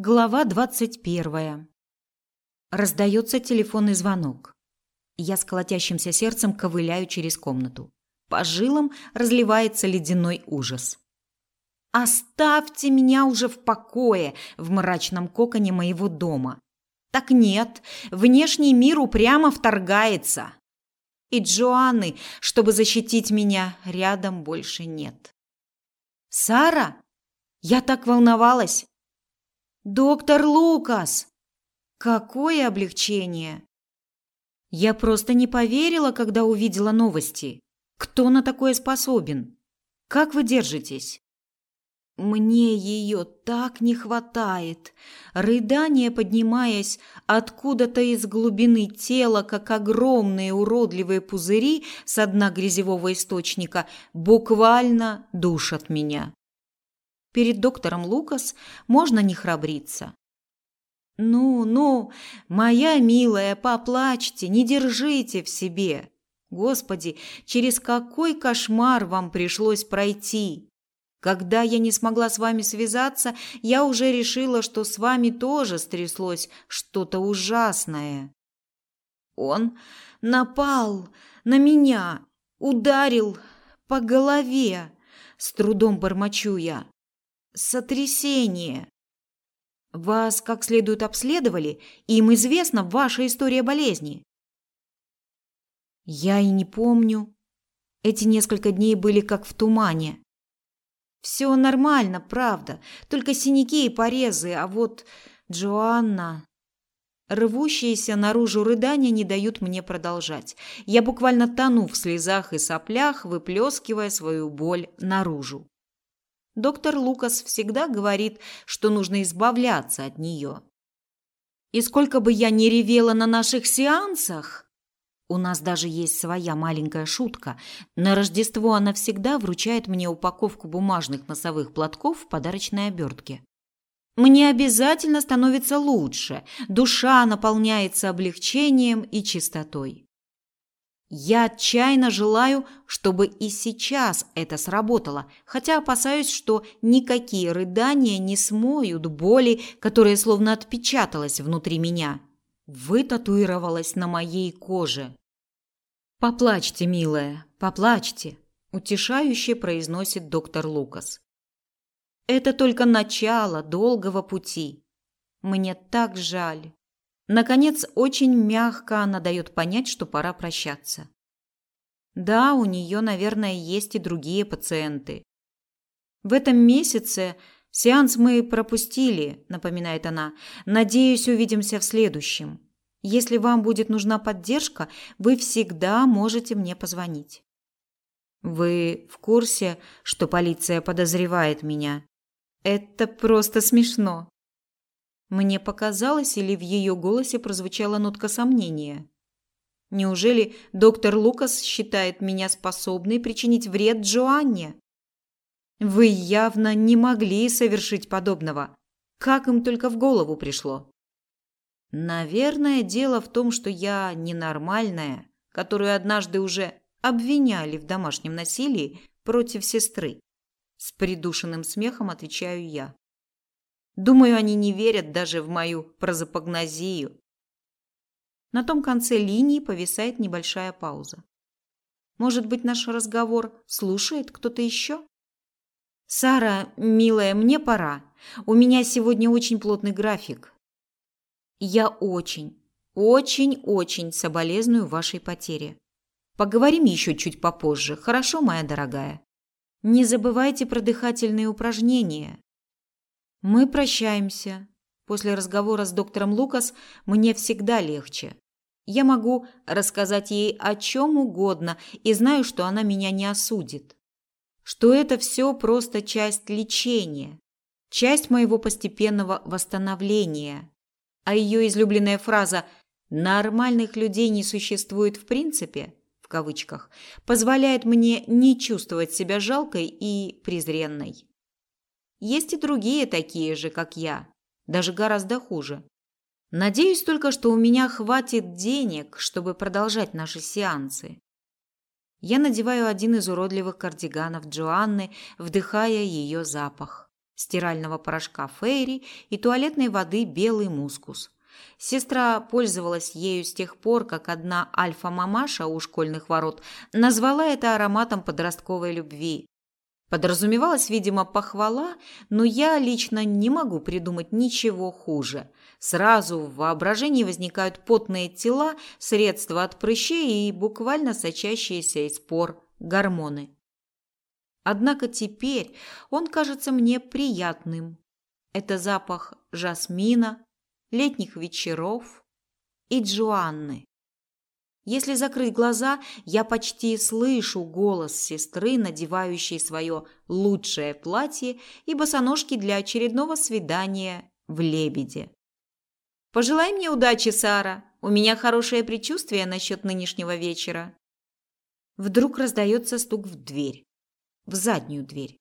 Глава двадцать первая. Раздается телефонный звонок. Я с колотящимся сердцем ковыляю через комнату. По жилам разливается ледяной ужас. Оставьте меня уже в покое в мрачном коконе моего дома. Так нет, внешний мир упрямо вторгается. И Джоанны, чтобы защитить меня, рядом больше нет. Сара, я так волновалась. Доктор Лукас! Какое облегчение! Я просто не поверила, когда увидела новости. Кто на такое способен? Как вы держитесь? Мне ее так не хватает. Рыдание, поднимаясь откуда-то из глубины тела, как огромные уродливые пузыри с дна грязевого источника, буквально душат меня. Перед доктором Лукас можно не храбриться. Ну, ну, моя милая, поплачьте, не держите в себе. Господи, через какой кошмар вам пришлось пройти? Когда я не смогла с вами связаться, я уже решила, что с вами тоже стряслось что-то ужасное. Он напал на меня, ударил по голове. С трудом бормочу я сотрясение. Вас как следует обследовали, и им известна ваша история болезни. Я и не помню. Эти несколько дней были как в тумане. Все нормально, правда, только синяки и порезы, а вот Джоанна... Рвущиеся наружу рыдания не дают мне продолжать. Я буквально тону в слезах и соплях, выплескивая свою боль наружу. Доктор Лукас всегда говорит, что нужно избавляться от нее. И сколько бы я ни ревела на наших сеансах, у нас даже есть своя маленькая шутка. На Рождество она всегда вручает мне упаковку бумажных носовых платков в подарочной обертке. Мне обязательно становится лучше, душа наполняется облегчением и чистотой. Я отчаянно желаю, чтобы и сейчас это сработало, хотя опасаюсь, что никакие рыдания не смоют боли, которая словно отпечаталась внутри меня, вытатуировалась на моей коже. Поплачьте, милая, поплачьте, утешающе произносит доктор Лукас. Это только начало долгого пути. Мне так жаль. Наконец, очень мягко она дает понять, что пора прощаться. Да, у нее, наверное, есть и другие пациенты. В этом месяце сеанс мы пропустили, напоминает она. Надеюсь, увидимся в следующем. Если вам будет нужна поддержка, вы всегда можете мне позвонить. Вы в курсе, что полиция подозревает меня? Это просто смешно. Мне показалось, или в ее голосе прозвучала нотка сомнения. Неужели доктор Лукас считает меня способной причинить вред Джоанне? Вы явно не могли совершить подобного. Как им только в голову пришло? Наверное, дело в том, что я ненормальная, которую однажды уже обвиняли в домашнем насилии против сестры. С придушенным смехом отвечаю я. Думаю, они не верят даже в мою прозапогнозию. На том конце линии повисает небольшая пауза. Может быть, наш разговор слушает кто-то еще? Сара, милая, мне пора. У меня сегодня очень плотный график. Я очень, очень-очень соболезную вашей потере. Поговорим еще чуть попозже, хорошо, моя дорогая? Не забывайте про дыхательные упражнения. Мы прощаемся. После разговора с доктором Лукас мне всегда легче. Я могу рассказать ей о чем угодно и знаю, что она меня не осудит. Что это все просто часть лечения, часть моего постепенного восстановления. А ее излюбленная фраза «нормальных людей не существует в принципе» в кавычках, позволяет мне не чувствовать себя жалкой и презренной. Есть и другие такие же, как я, даже гораздо хуже. Надеюсь только, что у меня хватит денег, чтобы продолжать наши сеансы. Я надеваю один из уродливых кардиганов Джоанны, вдыхая ее запах. стирального порошка Фейри и туалетной воды белый мускус. Сестра пользовалась ею с тех пор, как одна альфа-мамаша у школьных ворот назвала это ароматом подростковой любви. Подразумевалась, видимо, похвала, но я лично не могу придумать ничего хуже. Сразу в воображении возникают потные тела, средства от прыщей и буквально сочащиеся из пор гормоны. Однако теперь он кажется мне приятным. Это запах жасмина, летних вечеров и Джоанны. Если закрыть глаза, я почти слышу голос сестры, надевающей свое лучшее платье и босоножки для очередного свидания в «Лебеде». «Пожелай мне удачи, Сара. У меня хорошее предчувствие насчет нынешнего вечера». Вдруг раздается стук в дверь. В заднюю дверь.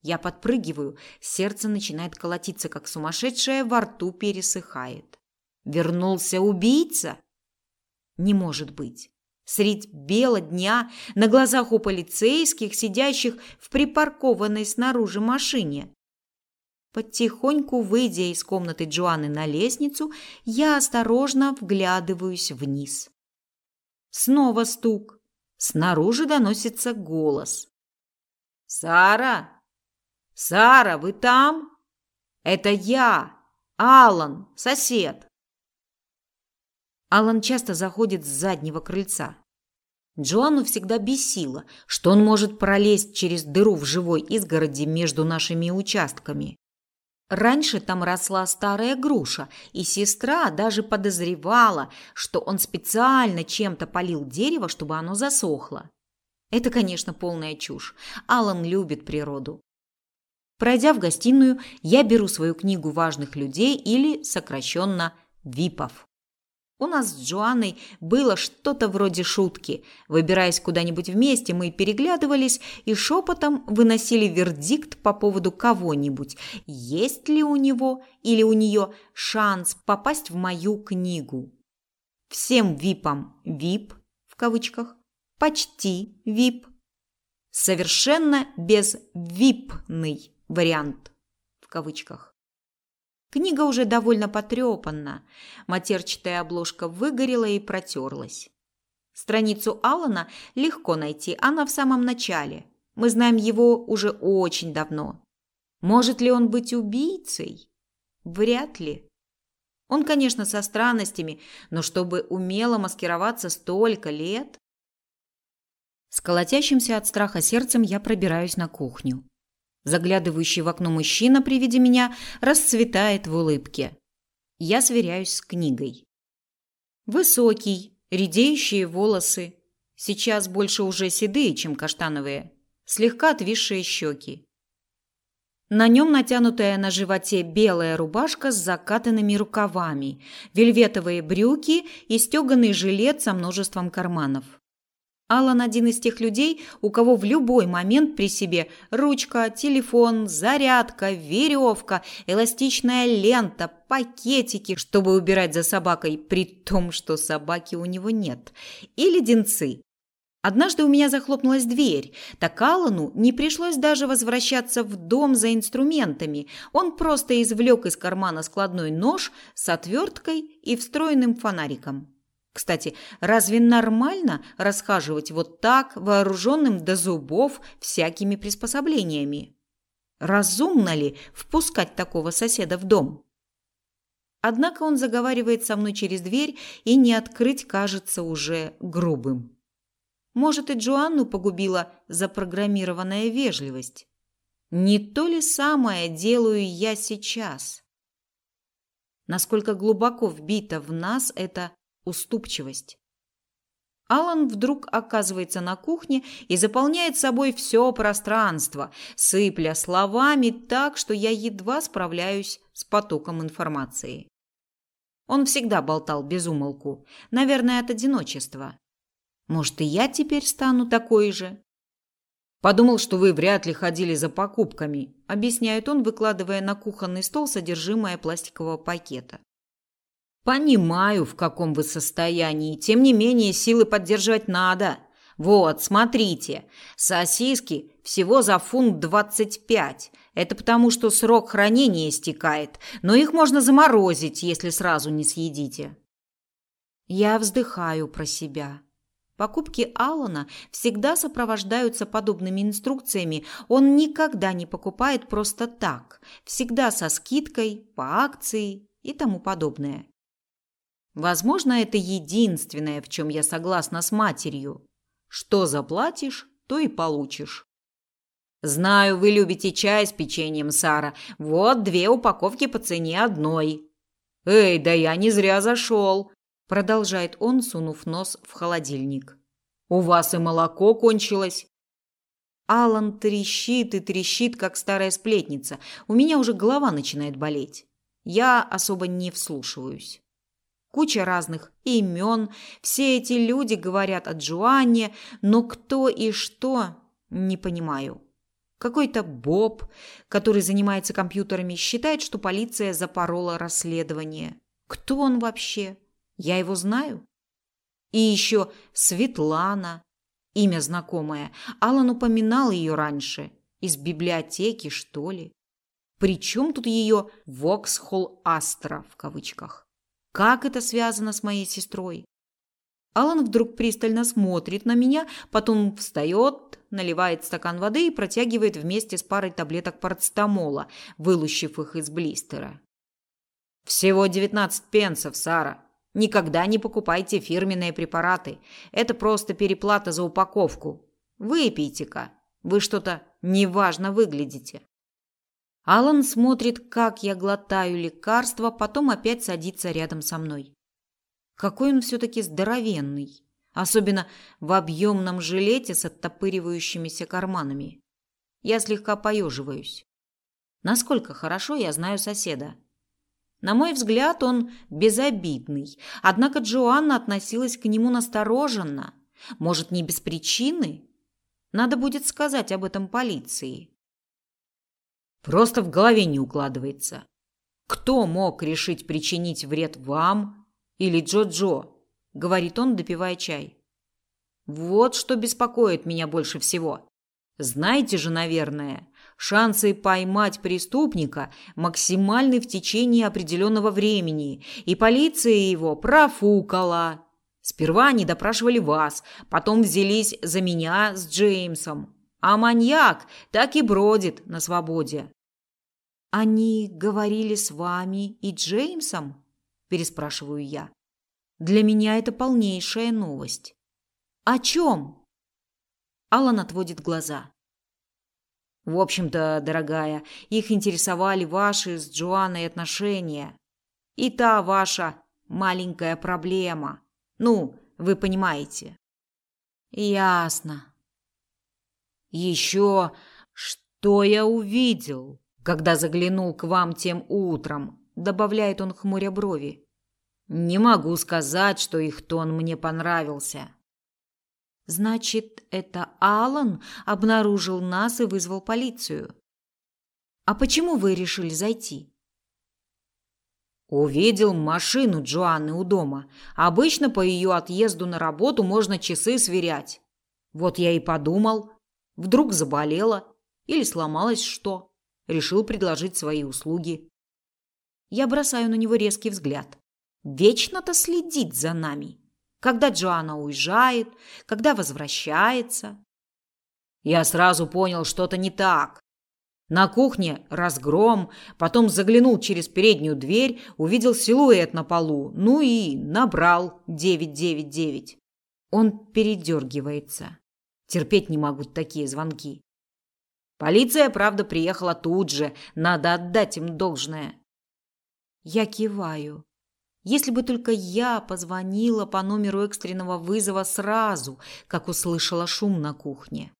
Я подпрыгиваю, сердце начинает колотиться, как сумасшедшее, во рту пересыхает. Вернулся убийца? Не может быть. Средь бела дня на глазах у полицейских, сидящих в припаркованной снаружи машине. Потихоньку выйдя из комнаты Джоанны на лестницу, я осторожно вглядываюсь вниз. Снова стук. Снаружи доносится голос. «Сара!» Сара, вы там? Это я, Алан, сосед. Алан часто заходит с заднего крыльца. Джоанну всегда бесило, что он может пролезть через дыру в живой изгороди между нашими участками. Раньше там росла старая груша, и сестра даже подозревала, что он специально чем-то полил дерево, чтобы оно засохло. Это, конечно, полная чушь. Алан любит природу. Пройдя в гостиную, я беру свою книгу важных людей или сокращенно ВИПов. У нас с Джоанной было что-то вроде шутки. Выбираясь куда-нибудь вместе, мы переглядывались и шепотом выносили вердикт по поводу кого-нибудь, есть ли у него или у нее шанс попасть в мою книгу. Всем ВИПам ВИП в кавычках, почти ВИП, совершенно безвипный вариант в кавычках. Книга уже довольно потрепанна, матерчатая обложка выгорела и протерлась. Страницу Алана легко найти, она в самом начале. Мы знаем его уже очень давно. Может ли он быть убийцей? Вряд ли. Он, конечно, со странностями, но чтобы умело маскироваться столько лет... С колотящимся от страха сердцем я пробираюсь на кухню. Заглядывающий в окно мужчина при виде меня расцветает в улыбке. Я сверяюсь с книгой. Высокий, редеющие волосы, сейчас больше уже седые, чем каштановые, слегка отвисшие щеки. На нем натянутая на животе белая рубашка с закатанными рукавами, вельветовые брюки и стеганый жилет со множеством карманов. Алан один из тех людей, у кого в любой момент при себе ручка, телефон, зарядка, веревка, эластичная лента, пакетики, чтобы убирать за собакой, при том, что собаки у него нет, и леденцы. Однажды у меня захлопнулась дверь, так Алану не пришлось даже возвращаться в дом за инструментами. Он просто извлек из кармана складной нож с отверткой и встроенным фонариком. Кстати, разве нормально расхаживать вот так, вооруженным до зубов всякими приспособлениями? Разумно ли впускать такого соседа в дом? Однако он заговаривает со мной через дверь, и не открыть кажется уже грубым. Может, и Джоанну погубила запрограммированная вежливость. Не то ли самое делаю я сейчас? Насколько глубоко вбито в нас это уступчивость. Алан вдруг оказывается на кухне и заполняет собой все пространство, сыпля словами так, что я едва справляюсь с потоком информации. Он всегда болтал без умолку, наверное, от одиночества. Может, и я теперь стану такой же? Подумал, что вы вряд ли ходили за покупками, объясняет он, выкладывая на кухонный стол содержимое пластикового пакета. Понимаю, в каком вы состоянии. Тем не менее, силы поддерживать надо. Вот, смотрите, сосиски всего за фунт двадцать пять. Это потому, что срок хранения истекает, но их можно заморозить, если сразу не съедите. Я вздыхаю про себя. Покупки Алана всегда сопровождаются подобными инструкциями. Он никогда не покупает просто так, всегда со скидкой, по акции и тому подобное. Возможно, это единственное, в чем я согласна с матерью. Что заплатишь, то и получишь. Знаю, вы любите чай с печеньем, Сара. Вот две упаковки по цене одной. Эй, да я не зря зашел, продолжает он, сунув нос в холодильник. У вас и молоко кончилось. Алан трещит и трещит, как старая сплетница. У меня уже голова начинает болеть. Я особо не вслушиваюсь. Куча разных имен. Все эти люди говорят о Джоанне, но кто и что, не понимаю. Какой-то Боб, который занимается компьютерами, считает, что полиция запорола расследование. Кто он вообще? Я его знаю. И еще Светлана, имя знакомое. Алан упоминал ее раньше. Из библиотеки, что ли? Причем тут ее «Воксхолл Астра» в кавычках? Как это связано с моей сестрой? Алан вдруг пристально смотрит на меня, потом встает, наливает стакан воды и протягивает вместе с парой таблеток парацетамола, вылущив их из блистера. Всего 19 пенсов, Сара. Никогда не покупайте фирменные препараты. Это просто переплата за упаковку. Выпейте-ка. Вы что-то неважно выглядите. Алан смотрит, как я глотаю лекарство, потом опять садится рядом со мной. Какой он все таки здоровенный, особенно в объемном жилете с оттопыривающимися карманами. Я слегка поеживаюсь. Насколько хорошо я знаю соседа. На мой взгляд, он безобидный, однако Джоанна относилась к нему настороженно. Может, не без причины? Надо будет сказать об этом полиции. Просто в голове не укладывается. Кто мог решить причинить вред вам или Джо-Джо? говорит он, допивая чай. Вот что беспокоит меня больше всего. Знаете же, наверное, шансы поймать преступника максимальны в течение определенного времени, и полиция его профукала. Сперва они допрашивали вас, потом взялись за меня с Джеймсом. А маньяк так и бродит на свободе. Они говорили с вами и Джеймсом? переспрашиваю я. Для меня это полнейшая новость. О чем? Алан отводит глаза. В общем-то, дорогая, их интересовали ваши с Джоанной отношения. И та ваша маленькая проблема. Ну, вы понимаете. Ясно. Еще что я увидел, когда заглянул к вам тем утром, добавляет он хмуря брови. Не могу сказать, что их тон мне понравился. Значит, это Алан обнаружил нас и вызвал полицию. А почему вы решили зайти? Увидел машину Джоанны у дома. Обычно по ее отъезду на работу можно часы сверять. Вот я и подумал, Вдруг заболела или сломалась что? Решил предложить свои услуги. Я бросаю на него резкий взгляд. Вечно-то следит за нами. Когда Джоанна уезжает, когда возвращается. Я сразу понял, что-то не так. На кухне разгром, потом заглянул через переднюю дверь, увидел силуэт на полу, ну и набрал 999. Он передергивается. Терпеть не могу такие звонки. Полиция, правда, приехала тут же. Надо отдать им должное. Я киваю. Если бы только я позвонила по номеру экстренного вызова сразу, как услышала шум на кухне.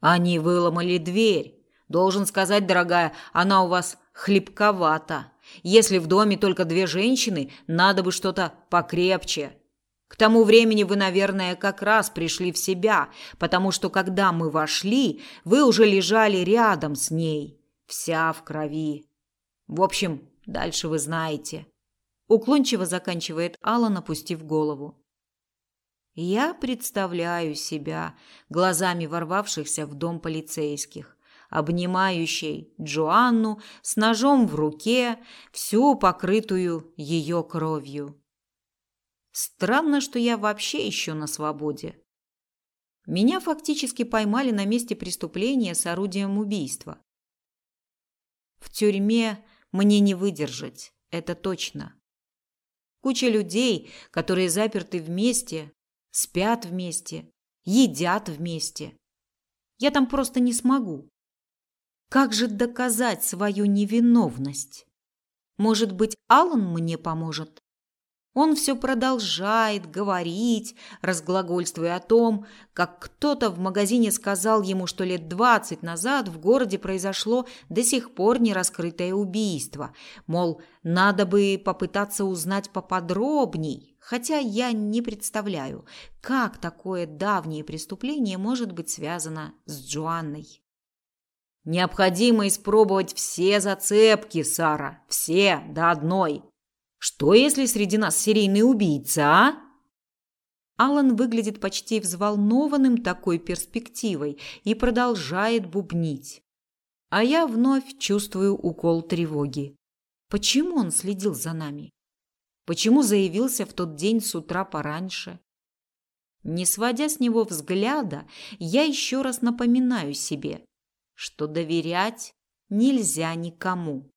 Они выломали дверь. Должен сказать, дорогая, она у вас хлипковата. Если в доме только две женщины, надо бы что-то покрепче. К тому времени вы, наверное, как раз пришли в себя, потому что когда мы вошли, вы уже лежали рядом с ней, вся в крови. В общем, дальше вы знаете. Уклончиво заканчивает Алла, напустив голову. Я представляю себя глазами ворвавшихся в дом полицейских, обнимающей Джоанну с ножом в руке, всю покрытую ее кровью. Странно, что я вообще еще на свободе. Меня фактически поймали на месте преступления с орудием убийства. В тюрьме мне не выдержать, это точно. Куча людей, которые заперты вместе, спят вместе, едят вместе. Я там просто не смогу. Как же доказать свою невиновность? Может быть, Алан мне поможет? Он все продолжает говорить, разглагольствуя о том, как кто-то в магазине сказал ему, что лет двадцать назад в городе произошло до сих пор не раскрытое убийство. Мол, надо бы попытаться узнать поподробней, хотя я не представляю, как такое давнее преступление может быть связано с Джоанной. Необходимо испробовать все зацепки, Сара, все до одной. Что, если среди нас серийный убийца, а? Алан выглядит почти взволнованным такой перспективой и продолжает бубнить. А я вновь чувствую укол тревоги. Почему он следил за нами? Почему заявился в тот день с утра пораньше? Не сводя с него взгляда, я еще раз напоминаю себе, что доверять нельзя никому.